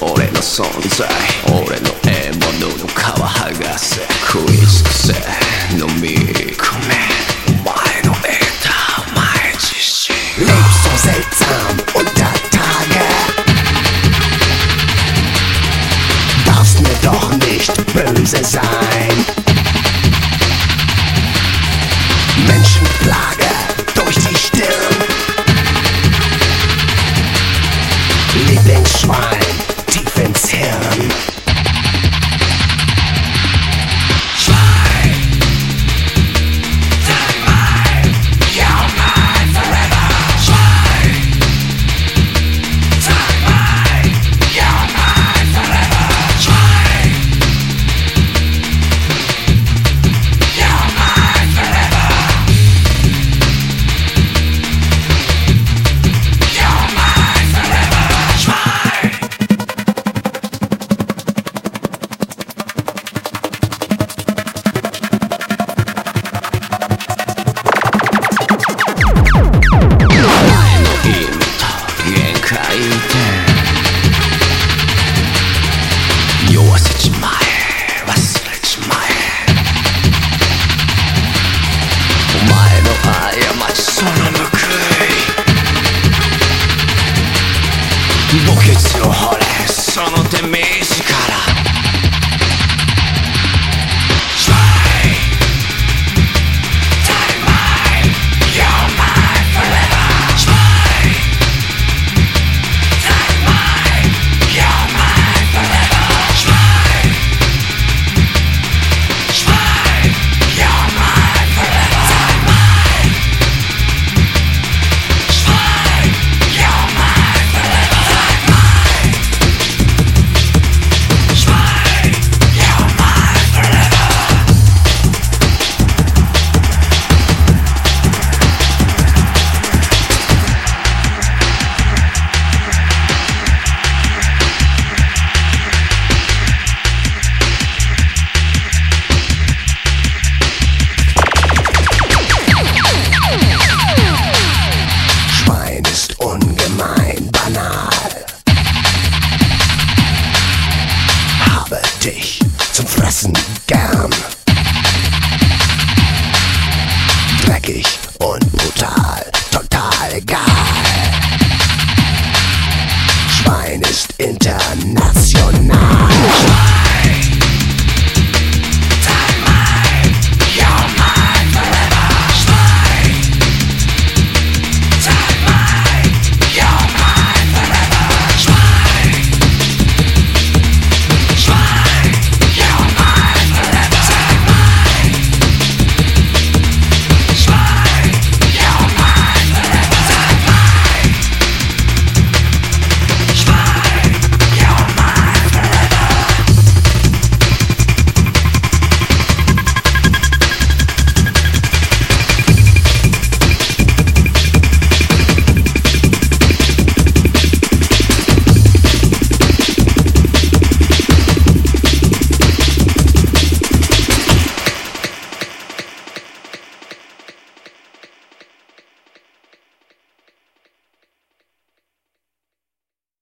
俺の存在俺の獲物の皮剥がせ食い尽くせ飲み込めお前のエタお前自身レイプソゼザンをだったが Das mir doch nicht böse sein 酔わせちままちその dich zum Fressen gern. Dreckig und brutal, total egal. Schwein ist international.